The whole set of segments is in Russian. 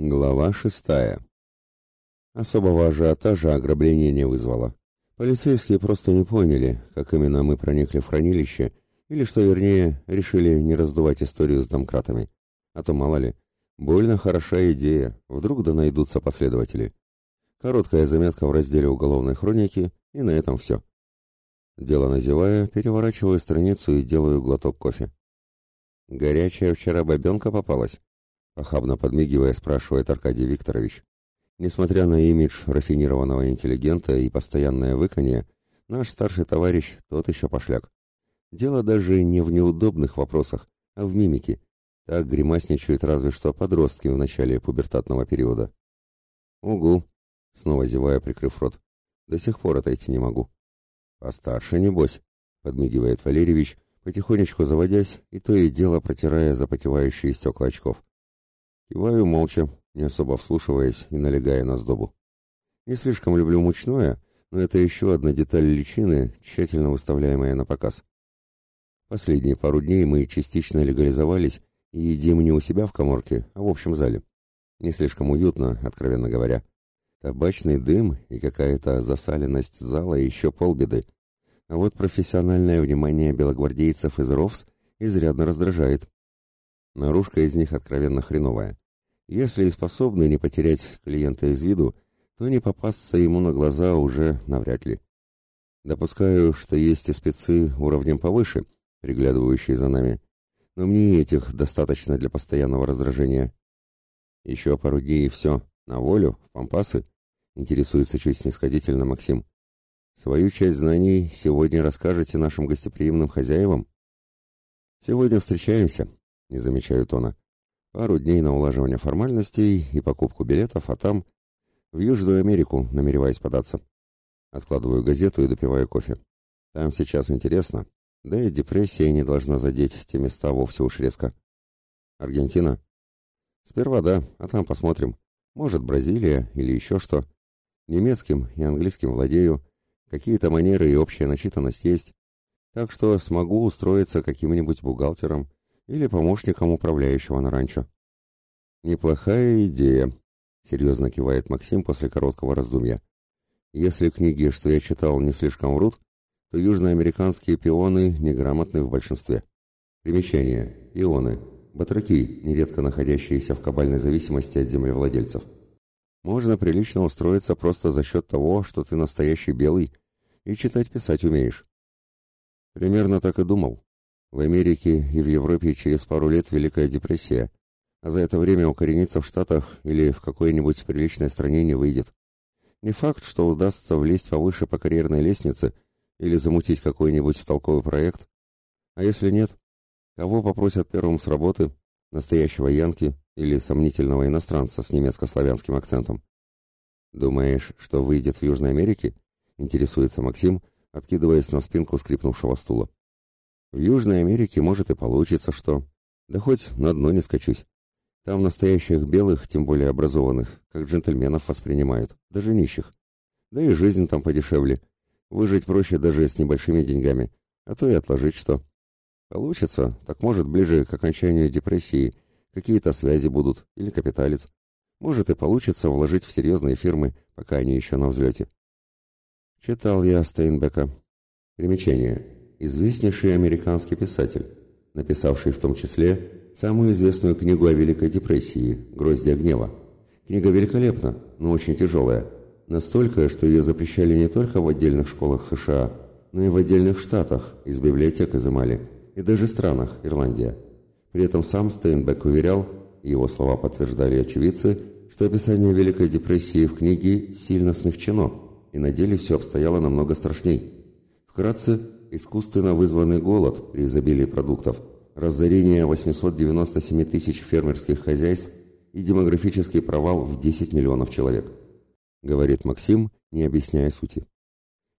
Глава шестая. Особого ажиотажа ограбление не вызвало. Полицейские просто не поняли, как именно мы проникли в хранилище, или, что вернее, решили не раздувать историю с домкратами. А то, мало ли, больно хороша идея, вдруг да найдутся последователи. Короткая заметка в разделе уголовной хроники, и на этом все. Дело назевая, переворачиваю страницу и делаю глоток кофе. «Горячая вчера бабенка попалась?» Похабно подмигивая, спрашивает Аркадий Викторович. Несмотря на имидж рафинированного интеллигента и постоянное выканье, наш старший товарищ тот еще пошляк. Дело даже не в неудобных вопросах, а в мимике. Так гримасничают разве что подростки в начале пубертатного периода. «Угу», — снова зевая, прикрыв рот. «До сих пор отойти не могу». «Постарше, небось», — подмигивает Валерьевич, потихонечку заводясь и то и дело протирая запотевающие стекла очков. Киваю молча, не особо вслушиваясь и налегая на сдобу. Не слишком люблю мучное, но это еще одна деталь личины, тщательно выставляемая на показ. Последние пару дней мы частично легализовались и едим не у себя в коморке, а в общем зале. Не слишком уютно, откровенно говоря. Табачный дым и какая-то засаленность зала еще полбеды. А вот профессиональное внимание белогвардейцев из РОВС изрядно раздражает. Наружка из них откровенно хреновая. Если и способны не потерять клиента из виду, то не попасться ему на глаза уже навряд ли. Допускаю, что есть и спецы уровнем повыше, приглядывающие за нами, но мне этих достаточно для постоянного раздражения. Еще пару дней и все, на волю, в пампасы, интересуется чуть снисходительно Максим. Свою часть знаний сегодня расскажете нашим гостеприимным хозяевам? Сегодня встречаемся, не замечаю тона. Пару дней на улаживание формальностей и покупку билетов, а там в Южную Америку намереваюсь податься. Откладываю газету и допиваю кофе. Там сейчас интересно, да и депрессия не должна задеть те места вовсе уж резко. Аргентина? Сперва да, а там посмотрим. Может, Бразилия или еще что. Немецким и английским владею, какие-то манеры и общая начитанность есть. Так что смогу устроиться каким-нибудь бухгалтером или помощником управляющего на ранчо. Неплохая идея, серьезно кивает Максим после короткого раздумья. Если книги, что я читал, не слишком врут, то южноамериканские пионы неграмотны в большинстве. Примечание. Пионы. Батраки, нередко находящиеся в кабальной зависимости от землевладельцев. Можно прилично устроиться просто за счет того, что ты настоящий белый и читать-писать умеешь. Примерно так и думал. В Америке и в Европе через пару лет Великая депрессия, а за это время укорениться в Штатах или в какой-нибудь приличной стране не выйдет. Не факт, что удастся влезть повыше по карьерной лестнице или замутить какой-нибудь толковый проект. А если нет, кого попросят первым с работы, настоящего янки или сомнительного иностранца с немецко-славянским акцентом? Думаешь, что выйдет в Южной Америке? Интересуется Максим, откидываясь на спинку скрипнувшего стула. В Южной Америке может и получится что. Да хоть на дно не скачусь. Там настоящих белых, тем более образованных, как джентльменов воспринимают, даже нищих. Да и жизнь там подешевле. Выжить проще даже с небольшими деньгами, а то и отложить что. Получится, так может ближе к окончанию депрессии какие-то связи будут или капиталец. Может и получится вложить в серьезные фирмы, пока они еще на взлете. Читал я Стейнбека. Примечание. Известнейший американский писатель, написавший в том числе самую известную книгу о Великой депрессии «Гроздья гнева». Книга великолепна, но очень тяжелая. Настолько, что ее запрещали не только в отдельных школах США, но и в отдельных штатах, из библиотек изымали, и даже странах, Ирландия. При этом сам Стейнбек уверял, и его слова подтверждали очевидцы, что описание Великой депрессии в книге сильно смягчено, и на деле все обстояло намного страшней. Вкратце, искусственно вызванный голод при изобилии продуктов, разорение 897 тысяч фермерских хозяйств и демографический провал в 10 миллионов человек, говорит Максим, не объясняя сути.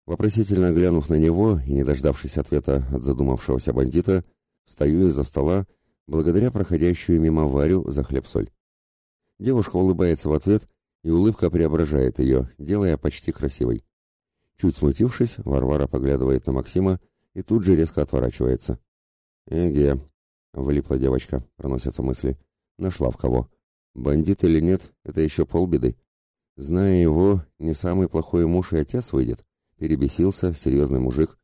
Вопросительно глянув на него и не дождавшись ответа от задумавшегося бандита, встаю из-за стола, благодаря проходящую мимо Варю за хлеб-соль. Девушка улыбается в ответ, и улыбка преображает ее, делая почти красивой. Чуть смутившись, Варвара поглядывает на Максима и тут же резко отворачивается. «Эге», — влипла девочка, проносятся мысли. «Нашла в кого. Бандит или нет, это еще полбеды. Зная его, не самый плохой муж и отец выйдет. Перебесился, серьезный мужик.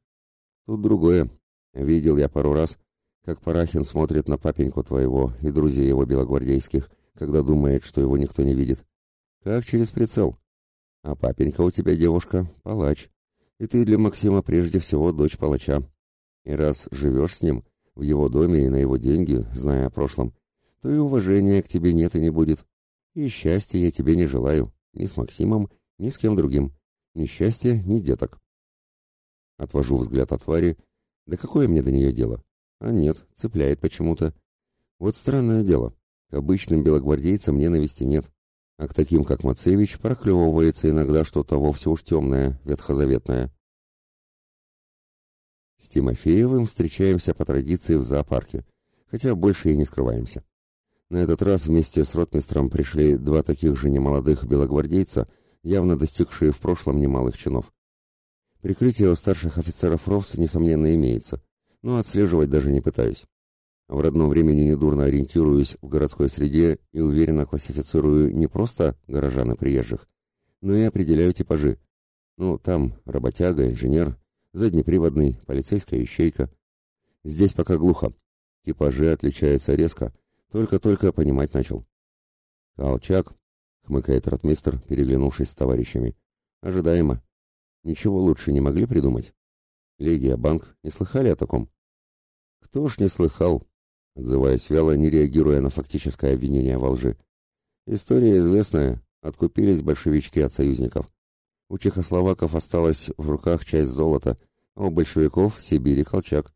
Тут другое. Видел я пару раз, как Парахин смотрит на папеньку твоего и друзей его белогвардейских, когда думает, что его никто не видит. Как через прицел. А папенька у тебя девушка, палач. И ты для Максима прежде всего дочь палача. И раз живешь с ним, в его доме и на его деньги, зная о прошлом, то и уважения к тебе нет и не будет. И счастья я тебе не желаю, ни с Максимом, ни с кем другим. Ни счастья, ни деток. Отвожу взгляд от Вари. Да какое мне до нее дело? А нет, цепляет почему-то. Вот странное дело. К обычным белогвардейцам ненависти нет. А к таким, как Мацевич, проклевывается иногда что-то вовсе уж темное, ветхозаветное. С Тимофеевым встречаемся по традиции в зоопарке, хотя больше и не скрываемся. На этот раз вместе с ротмистром пришли два таких же немолодых белогвардейца, явно достигшие в прошлом немалых чинов. Прикрытие у старших офицеров РОВС, несомненно, имеется, но отслеживать даже не пытаюсь. В родном времени недурно ориентируюсь в городской среде и уверенно классифицирую не просто горожан и приезжих, но и определяю типажи. Ну, там работяга, инженер, заднеприводный, полицейская ищейка. Здесь пока глухо. Типажи отличаются резко. Только-только понимать начал. «Колчак», — хмыкает ротмистр, переглянувшись с товарищами. «Ожидаемо. Ничего лучше не могли придумать? Легия, банк, не слыхали о таком?» «Кто ж не слыхал?» Отзываясь вяло, не реагируя на фактическое обвинение во лжи. «История известная. Откупились большевички от союзников. У чехословаков осталась в руках часть золота, а у большевиков — Сибирь и Колчак.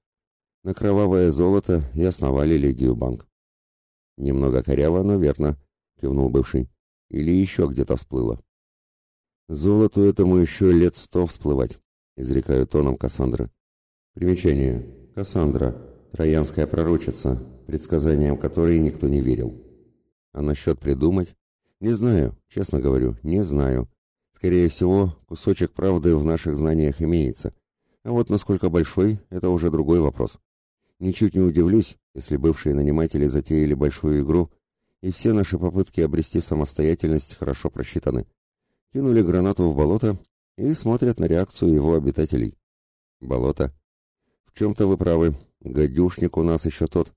На кровавое золото и основали Легию банк. «Немного коряво, но верно», — кивнул бывший. «Или еще где-то всплыло». «Золоту этому еще лет сто всплывать», — изрекаю тоном Кассандры. Примечание. Кассандра. Троянская пророчица, предсказаниям которой никто не верил. А насчет придумать? Не знаю, честно говорю, не знаю. Скорее всего, кусочек правды в наших знаниях имеется. А вот насколько большой, это уже другой вопрос. Ничуть не удивлюсь, если бывшие наниматели затеяли большую игру, и все наши попытки обрести самостоятельность хорошо просчитаны. Кинули гранату в болото и смотрят на реакцию его обитателей. Болото. В чем-то вы правы, гадюшник у нас еще тот.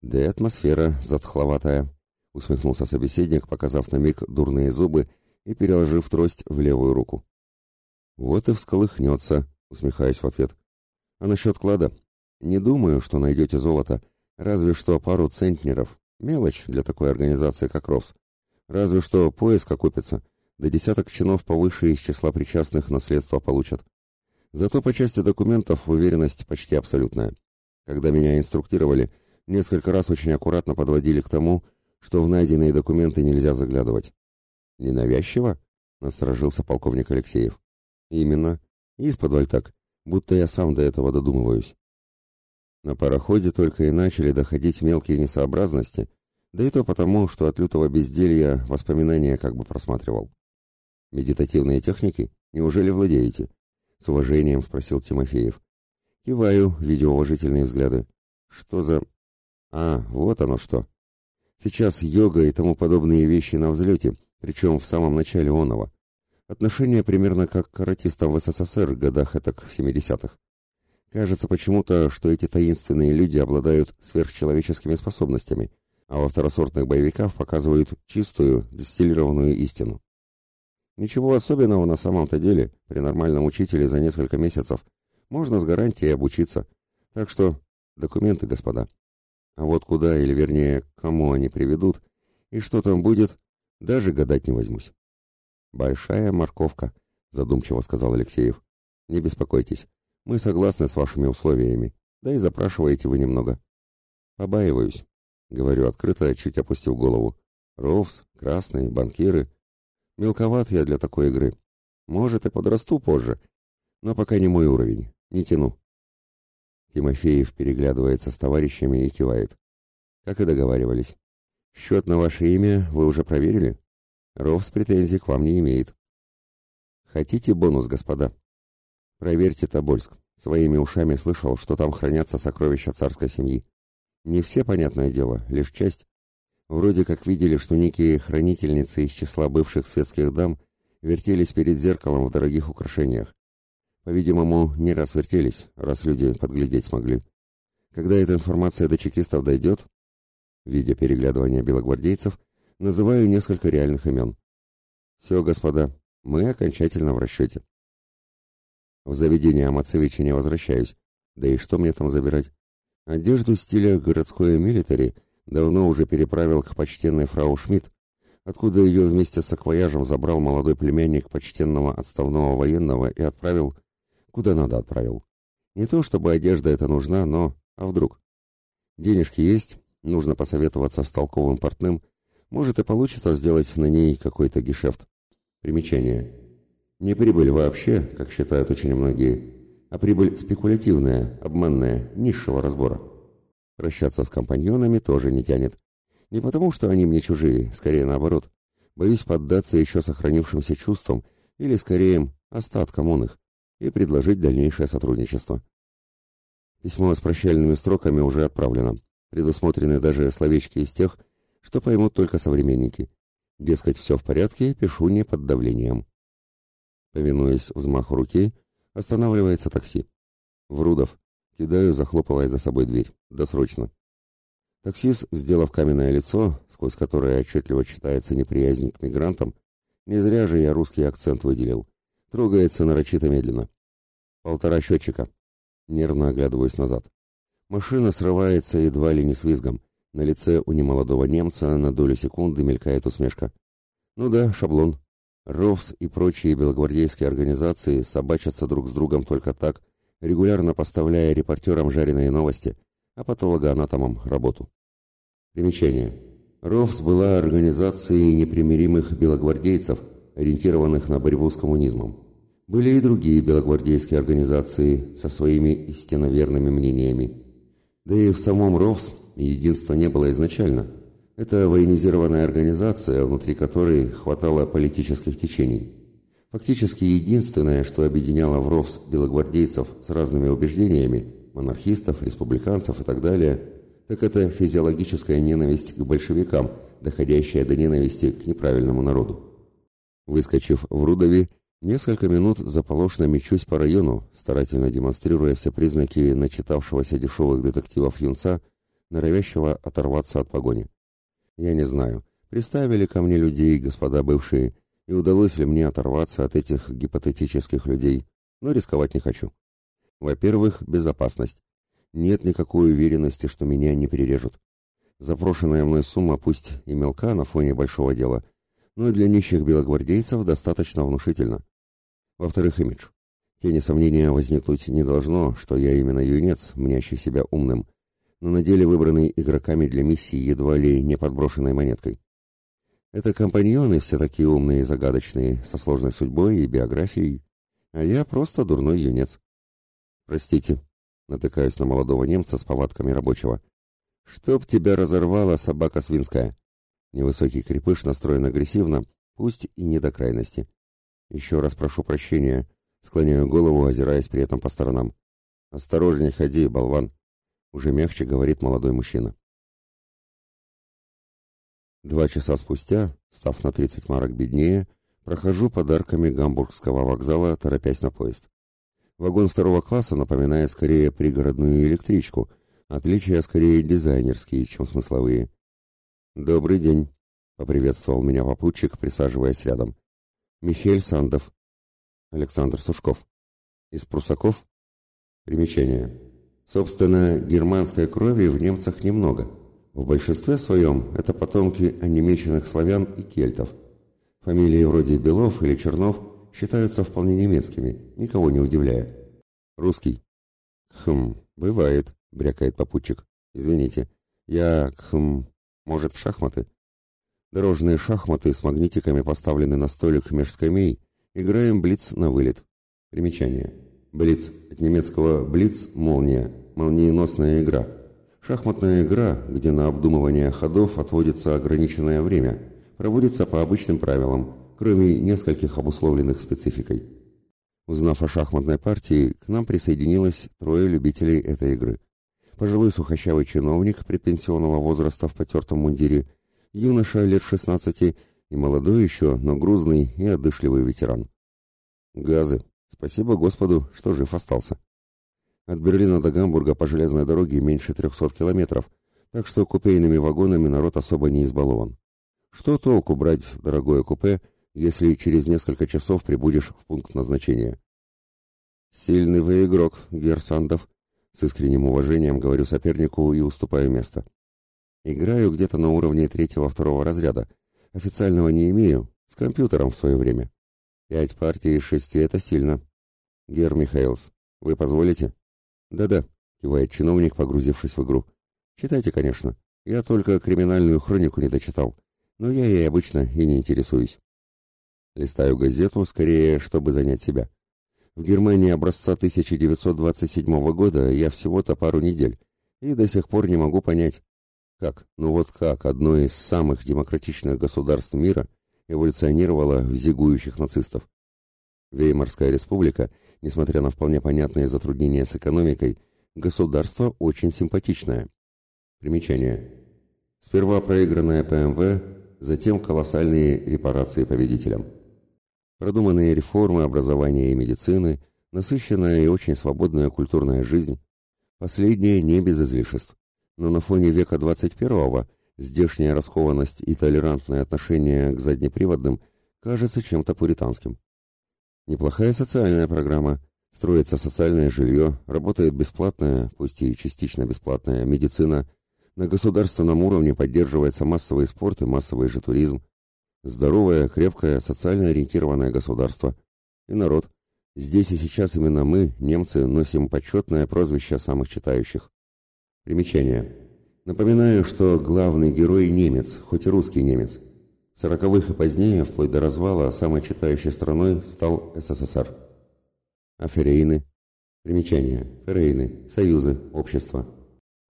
Да и атмосфера затхловатая, усмехнулся собеседник, показав на миг дурные зубы и переложив трость в левую руку. «Вот и всколыхнется», — усмехаясь в ответ. «А насчет клада? Не думаю, что найдете золото, разве что пару центнеров. Мелочь для такой организации, как РОВС. Разве что поиск окупится, да десяток чинов повыше из числа причастных наследства получат. Зато по части документов уверенность почти абсолютная. Когда меня инструктировали, несколько раз очень аккуратно подводили к тому, что в найденные документы нельзя заглядывать. «Ненавязчиво?» — насторожился полковник Алексеев. «Именно. Из-под так, будто я сам до этого додумываюсь». На пароходе только и начали доходить мелкие несообразности, да и то потому, что от лютого безделья воспоминания как бы просматривал. «Медитативные техники? Неужели владеете?» — с уважением спросил Тимофеев. Киваю, видя уважительные взгляды. «Что за...» «А, вот оно что. Сейчас йога и тому подобные вещи на взлете, причем в самом начале оного. Отношение примерно как каратистам в СССР годах этак в 70-х. Кажется почему-то, что эти таинственные люди обладают сверхчеловеческими способностями, а во второсортных боевиках показывают чистую, дистиллированную истину. Ничего особенного на самом-то деле, при нормальном учителе за несколько месяцев можно с гарантией обучиться. Так что документы, господа. А вот куда, или вернее, кому они приведут, и что там будет, даже гадать не возьмусь. «Большая морковка», — задумчиво сказал Алексеев. «Не беспокойтесь, мы согласны с вашими условиями, да и запрашиваете вы немного». «Побаиваюсь», — говорю открыто, чуть опустив голову. «Ровс, красные, банкиры. Мелковат я для такой игры. Может, и подрасту позже, но пока не мой уровень, не тяну». Тимофеев переглядывается с товарищами и кивает. «Как и договаривались. Счет на ваше имя вы уже проверили? Ровс претензий к вам не имеет. Хотите бонус, господа? Проверьте Тобольск. Своими ушами слышал, что там хранятся сокровища царской семьи. Не все, понятное дело, лишь часть. Вроде как видели, что некие хранительницы из числа бывших светских дам вертелись перед зеркалом в дорогих украшениях. По-видимому, не раз вертелись, раз люди подглядеть смогли. Когда эта информация до чекистов дойдет, видя переглядывание белогвардейцев, называю несколько реальных имен. Все, господа, мы окончательно в расчете. В заведение Амацевича не возвращаюсь, да и что мне там забирать? Одежду стиля городской милитари давно уже переправил к почтенной фрау Шмидт, откуда ее вместе с акваяжем забрал молодой племянник почтенного отставного военного и отправил, куда надо отправил. Не то чтобы одежда эта нужна, но... А вдруг? Денежки есть, нужно посоветоваться с толковым портным, может и получится сделать на ней какой-то гешефт. Примечание. Не прибыль вообще, как считают очень многие, а прибыль спекулятивная, обманная, низшего разбора. Прощаться с компаньонами тоже не тянет. Не потому, что они мне чужие, скорее наоборот. Боюсь поддаться еще сохранившимся чувствам или, скорее, остаткам он их, и предложить дальнейшее сотрудничество. Письмо с прощальными строками уже отправлено. Предусмотрены даже словечки из тех, что поймут только современники. Дескать, все в порядке, пишу не под давлением. Повинуясь взмаху руки, Останавливается такси. Врудов. Кидаю, захлопывая за собой дверь. Досрочно. Таксист, сделав каменное лицо, сквозь которое отчетливо читается неприязнь к мигрантам, не зря же я русский акцент выделил, трогается нарочито медленно. Полтора счетчика. Нервно оглядываюсь назад. Машина срывается едва ли не с визгом. На лице у немолодого немца на долю секунды мелькает усмешка. Ну да, шаблон. РОВС и прочие белогвардейские организации собачатся друг с другом только так, регулярно поставляя репортерам жареные новости, а патологоанатомам работу. Примечание. РОВС была организацией непримиримых белогвардейцев, ориентированных на борьбу с коммунизмом. Были и другие белогвардейские организации со своими истинно верными мнениями. Да и в самом РОВС единства не было изначально – это военизированная организация, внутри которой хватало политических течений. Фактически единственное, что объединяло в РОВС белогвардейцев с разными убеждениями, монархистов, республиканцев и так далее, так это физиологическая ненависть к большевикам, доходящая до ненависти к неправильному народу. Выскочив в Рудове, несколько минут заполошно мечусь по району, старательно демонстрируя все признаки начитавшегося дешевых детективов юнца, норовящего оторваться от погони. Я не знаю, приставили ко мне людей, господа бывшие, и удалось ли мне оторваться от этих гипотетических людей, но рисковать не хочу. Во-первых, безопасность. Нет никакой уверенности, что меня не перережут. Запрошенная мной сумма пусть и мелка на фоне большого дела, но для нищих белогвардейцев достаточно внушительно. Во-вторых, имидж. Тени сомнения возникнуть не должно, что я именно юнец, мнящий себя умным, но на деле выбранный игроками для миссии едва ли не подброшенной монеткой. Это компаньоны все такие умные и загадочные, со сложной судьбой и биографией, а я просто дурной юнец. Простите, натыкаюсь на молодого немца с повадками рабочего. Чтоб тебя разорвала собака свинская. Невысокий крепыш настроен агрессивно, пусть и не до крайности. Еще раз прошу прощения, склоняю голову, озираясь при этом по сторонам. Осторожней ходи, болван уже мягче говорит молодой мужчина. Два часа спустя, став на 30 марок беднее, прохожу подарками гамбургского вокзала, торопясь на поезд. Вагон второго класса напоминает скорее пригородную электричку, отличия скорее дизайнерские, чем смысловые. «Добрый день», — поприветствовал меня попутчик, присаживаясь рядом. «Михель Сандов». «Александр Сушков». «Из Прусаков?» Примечание. Собственно, германской крови в немцах немного. В большинстве своем это потомки онемеченных славян и кельтов. Фамилии вроде Белов или Чернов считаются вполне немецкими, никого не удивляя. Русский. Хм, бывает, брякает попутчик. Извините. Я, хм, может, в шахматы? Дорожные шахматы с магнитиками поставлены на столик меж скамей. Играем блиц на вылет. Примечание. Блиц от немецкого блиц молния, молниеносная игра. Шахматная игра, где на обдумывание ходов отводится ограниченное время, проводится по обычным правилам, кроме нескольких обусловленных спецификой. Узнав о шахматной партии, к нам присоединилось трое любителей этой игры. Пожилой сухощавый чиновник предпенсионного возраста в потертом мундире, юноша лет 16 и молодой еще, но грузный и одышливый ветеран. Газы. Спасибо Господу, что жив остался. От Берлина до Гамбурга по железной дороге меньше 300 километров, так что купейными вагонами народ особо не избалован. Что толку брать дорогое купе, если через несколько часов прибудешь в пункт назначения? Сильный вы игрок, Герсандов. С искренним уважением говорю сопернику и уступаю место. Играю где-то на уровне третьего-второго разряда. Официального не имею, с компьютером в свое время. Пять партий из шести — это сильно. Гер Михайлс, вы позволите? Да-да, кивает чиновник, погрузившись в игру. Читайте, конечно. Я только криминальную хронику не дочитал. Но я ей обычно и не интересуюсь. Листаю газету, скорее, чтобы занять себя. В Германии образца 1927 года я всего-то пару недель, и до сих пор не могу понять, как, ну вот как одно из самых демократичных государств мира эволюционировало в зигующих нацистов. Веймарская республика, несмотря на вполне понятные затруднения с экономикой, государство очень симпатичное. Примечание. Сперва проигранная ПМВ, затем колоссальные репарации победителям. Продуманные реформы образования и медицины, насыщенная и очень свободная культурная жизнь, последнее не без излишеств. Но на фоне века 21-го здешняя раскованность и толерантное отношение к заднеприводным кажется чем-то пуританским. Неплохая социальная программа, строится социальное жилье, работает бесплатная, пусть и частично бесплатная, медицина, на государственном уровне поддерживается массовый спорт и массовый же туризм, здоровое, крепкое, социально ориентированное государство. И народ. Здесь и сейчас именно мы, немцы, носим почетное прозвище самых читающих. Примечание. Напоминаю, что главный герой немец, хоть и русский немец. В сороковых и позднее, вплоть до развала, самой читающей страной стал СССР. Аферейны. Примечание. Ферейны. Союзы. Общества.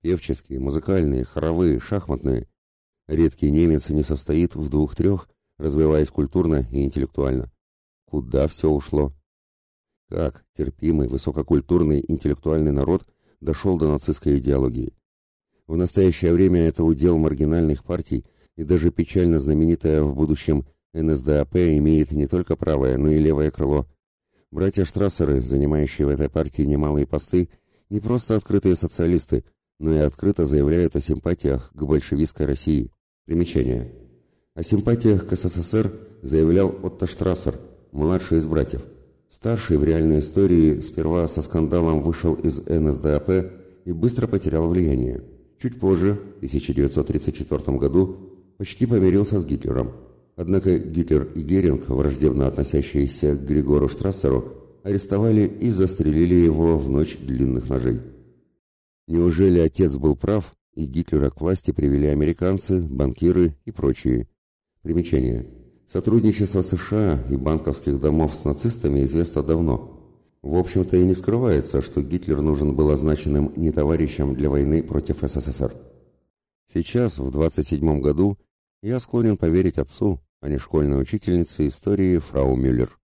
Певческие, музыкальные, хоровые, шахматные. Редкий немец не состоит в двух-трех, развиваясь культурно и интеллектуально. Куда все ушло? Как терпимый, высококультурный, интеллектуальный народ – дошел до нацистской идеологии. В настоящее время это удел маргинальных партий, и даже печально знаменитая в будущем НСДАП имеет не только правое, но и левое крыло. Братья Штрассеры, занимающие в этой партии немалые посты, не просто открытые социалисты, но и открыто заявляют о симпатиях к большевистской России. Примечание. О симпатиях к СССР заявлял Отто Штрассер, младший из братьев. Старший в реальной истории сперва со скандалом вышел из НСДАП и быстро потерял влияние. Чуть позже, в 1934 году, почти помирился с Гитлером. Однако Гитлер и Геринг, враждебно относящиеся к Григору Штрассеру, арестовали и застрелили его в ночь длинных ножей. Неужели отец был прав, и Гитлера к власти привели американцы, банкиры и прочие? Примечание. Сотрудничество США и банковских домов с нацистами известно давно. В общем-то и не скрывается, что Гитлер нужен был означенным не товарищем для войны против СССР. Сейчас, в 27 году, я склонен поверить отцу, а не школьной учительнице истории фрау Мюллер.